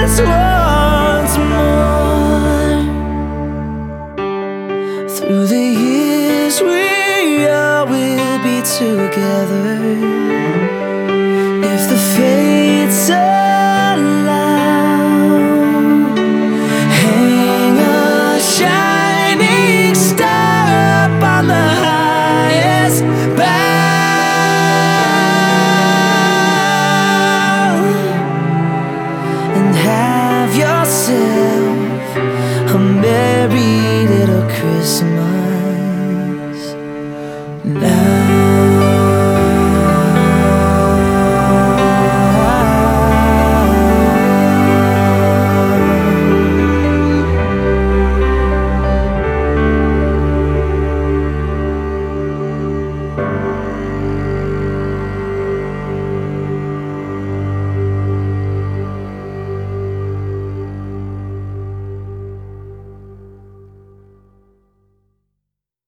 once more. Through the years, we all will be together. If the fates are